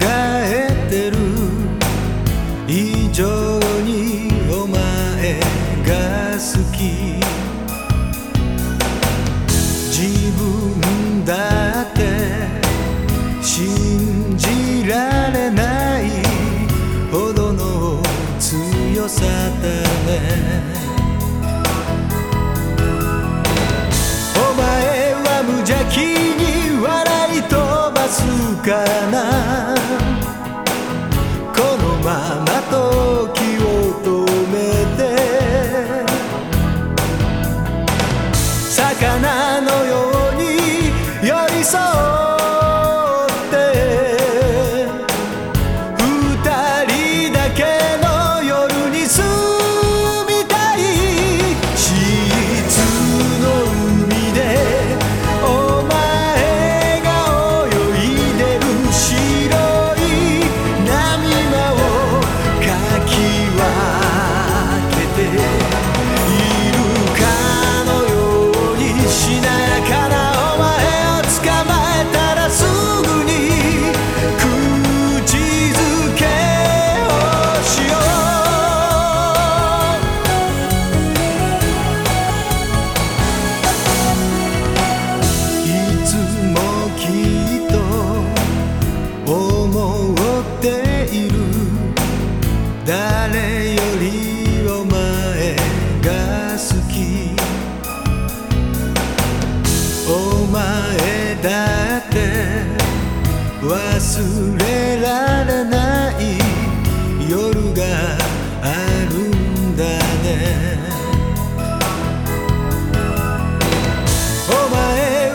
えてる。以上にお前が好き。自分だって信じられない。ほどの強さだね。お前は無邪気に笑い飛ばすから。忘れられない夜があるんだね。お前